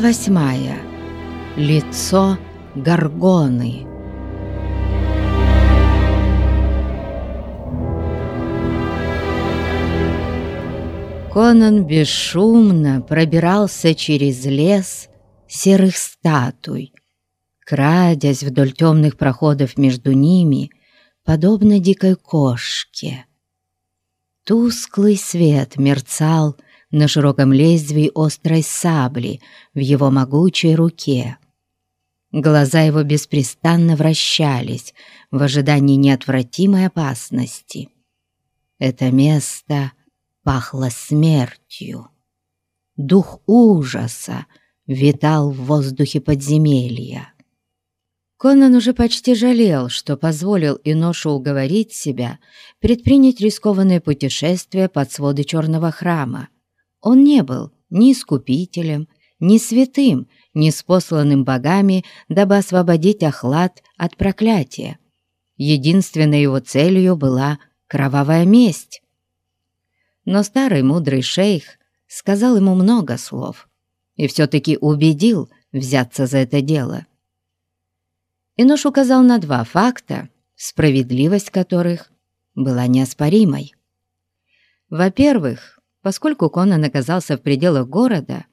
Восьмая. Лицо Гаргоны. Конан бесшумно пробирался через лес серых статуй, крадясь вдоль темных проходов между ними, подобно дикой кошке. Тусклый свет мерцал на широком лезвии острой сабли в его могучей руке. Глаза его беспрестанно вращались в ожидании неотвратимой опасности. Это место пахло смертью. Дух ужаса витал в воздухе подземелья. Конан уже почти жалел, что позволил Иношу уговорить себя предпринять рискованное путешествие под своды черного храма, он не был ни искупителем, ни святым, ни спосланным богами, дабы освободить Ахлад от проклятия. Единственной его целью была кровавая месть. Но старый мудрый шейх сказал ему много слов и все-таки убедил взяться за это дело. Инош указал на два факта, справедливость которых была неоспоримой. Во-первых, Поскольку Конан оказался в пределах города,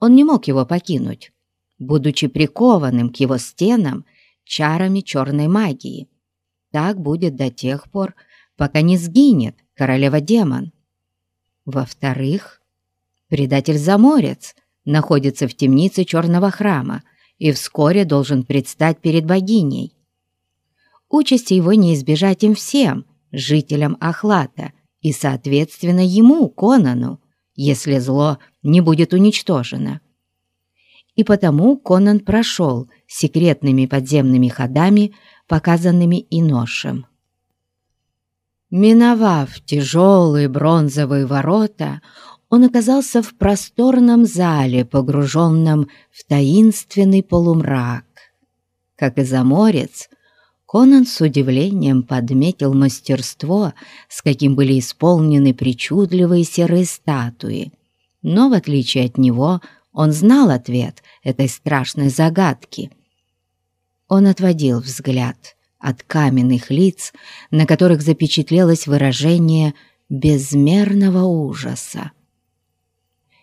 он не мог его покинуть, будучи прикованным к его стенам чарами черной магии. Так будет до тех пор, пока не сгинет королева-демон. Во-вторых, предатель-заморец находится в темнице черного храма и вскоре должен предстать перед богиней. Участи его не избежать им всем, жителям Ахлата, и, соответственно, ему, Конану, если зло не будет уничтожено. И потому Конан прошел секретными подземными ходами, показанными Иношем. Миновав тяжелые бронзовые ворота, он оказался в просторном зале, погруженном в таинственный полумрак. Как и заморец, Конан с удивлением подметил мастерство, с каким были исполнены причудливые серые статуи. Но, в отличие от него, он знал ответ этой страшной загадки. Он отводил взгляд от каменных лиц, на которых запечатлелось выражение безмерного ужаса.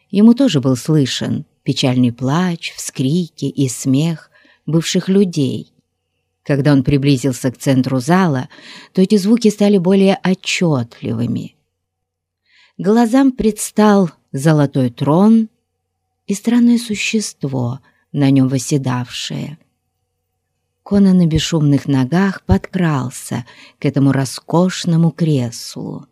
Ему тоже был слышен печальный плач, вскрики и смех бывших людей, когда он приблизился к центру зала, то эти звуки стали более отчетливыми. Глазам предстал золотой трон и странное существо, на нем восседавшее. Кона на бесшумных ногах подкрался к этому роскошному креслу.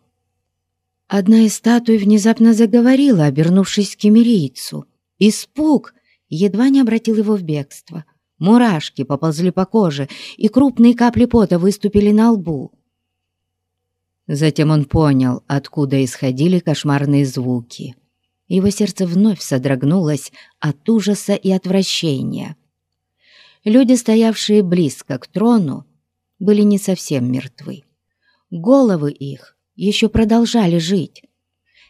Одна из статуй внезапно заговорила, обернувшись к кемерийцу. Испуг едва не обратил его в бегство — Мурашки поползли по коже, и крупные капли пота выступили на лбу. Затем он понял, откуда исходили кошмарные звуки. Его сердце вновь содрогнулось от ужаса и отвращения. Люди, стоявшие близко к трону, были не совсем мертвы. Головы их еще продолжали жить.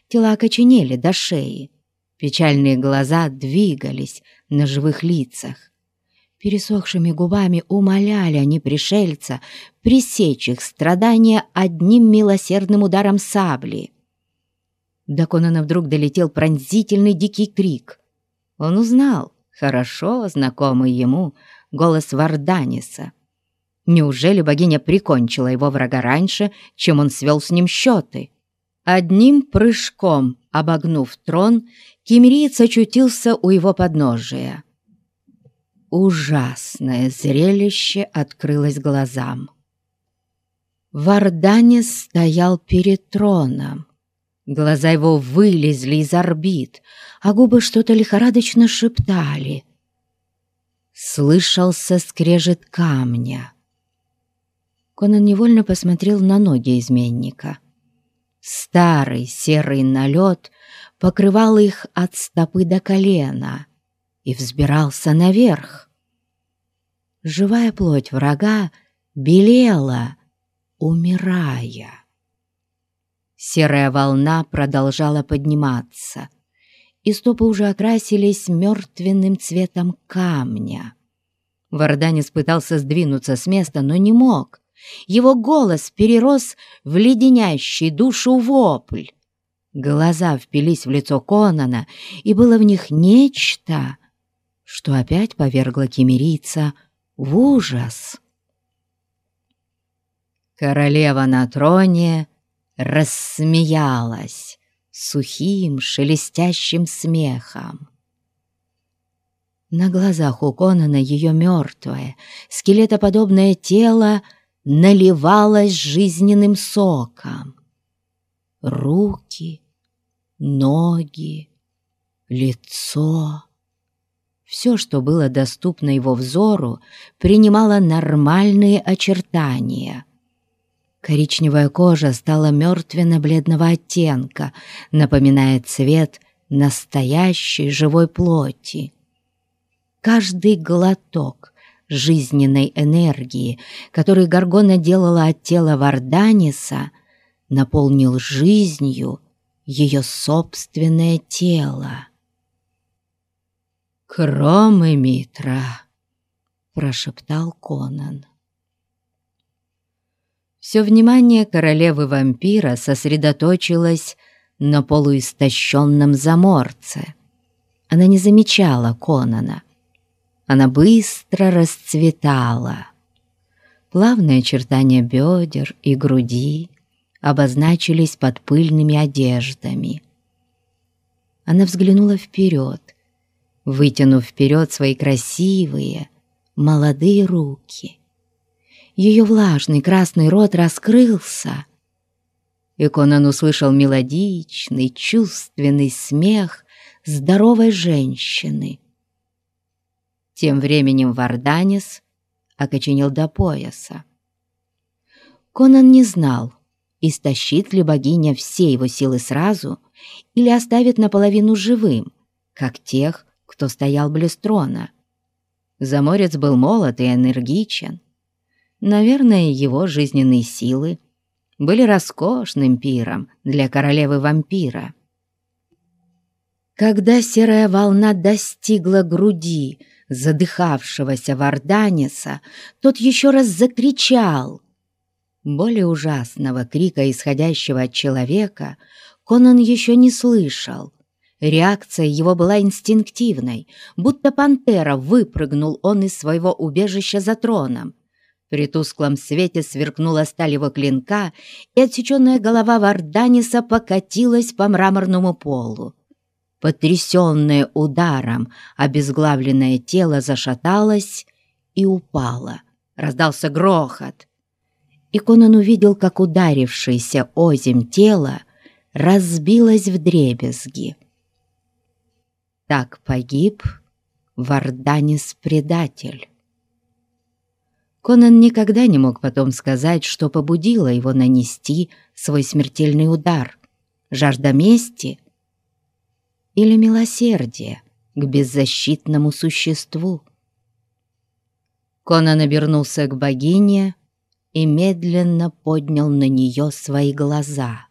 Тела окоченели до шеи. Печальные глаза двигались на живых лицах. Пересохшими губами умоляли они пришельца пресечь их страдания одним милосердным ударом сабли. До Конана вдруг долетел пронзительный дикий крик. Он узнал, хорошо знакомый ему, голос Варданиса. Неужели богиня прикончила его врага раньше, чем он свел с ним счеты? Одним прыжком, обогнув трон, кемериец очутился у его подножия. Ужасное зрелище открылось глазам. Варданис стоял перед троном. Глаза его вылезли из орбит, а губы что-то лихорадочно шептали. Слышался скрежет камня. Конан невольно посмотрел на ноги изменника. Старый серый налет покрывал их от стопы до колена — и взбирался наверх. Живая плоть врага белела, умирая. Серая волна продолжала подниматься, и стопы уже окрасились мертвенным цветом камня. Варданис пытался сдвинуться с места, но не мог. Его голос перерос в леденящий душу вопль. Глаза впились в лицо Конана, и было в них нечто, что опять повергло кемерийца в ужас. Королева на троне рассмеялась сухим шелестящим смехом. На глазах у Конана ее мертвое, скелетоподобное тело наливалось жизненным соком. Руки, ноги, лицо. Все, что было доступно его взору, принимало нормальные очертания. Коричневая кожа стала мертвенно-бледного оттенка, напоминая цвет настоящей живой плоти. Каждый глоток жизненной энергии, который Гаргона делала от тела Варданиса, наполнил жизнью ее собственное тело. «Кромы Митра!» — прошептал Конан. Все внимание королевы-вампира сосредоточилось на полуистощенном заморце. Она не замечала Конана. Она быстро расцветала. Плавные очертания бедер и груди обозначились под пыльными одеждами. Она взглянула вперед, вытянув вперед свои красивые, молодые руки. Ее влажный красный рот раскрылся, и Конан услышал мелодичный, чувственный смех здоровой женщины. Тем временем Варданис окоченел до пояса. Конан не знал, истощит ли богиня все его силы сразу или оставит наполовину живым, как тех, кто стоял близ трона. Заморец был молод и энергичен. Наверное, его жизненные силы были роскошным пиром для королевы-вампира. Когда серая волна достигла груди задыхавшегося Варданиса, тот еще раз закричал — более ужасного крика, исходящего от человека, Конан еще не слышал. Реакция его была инстинктивной, будто пантера выпрыгнул он из своего убежища за троном. При тусклом свете сверкнула сталь его клинка, и отсеченная голова Варданиса покатилась по мраморному полу. Потрясенное ударом, обезглавленное тело зашаталось и упало. Раздался грохот — и Конан увидел, как ударившееся озим тело разбилось в дребезги. Так погиб Варданис-предатель. Конан никогда не мог потом сказать, что побудило его нанести свой смертельный удар. Жажда мести или милосердие к беззащитному существу. Конан обернулся к богине и медленно поднял на нее свои глаза.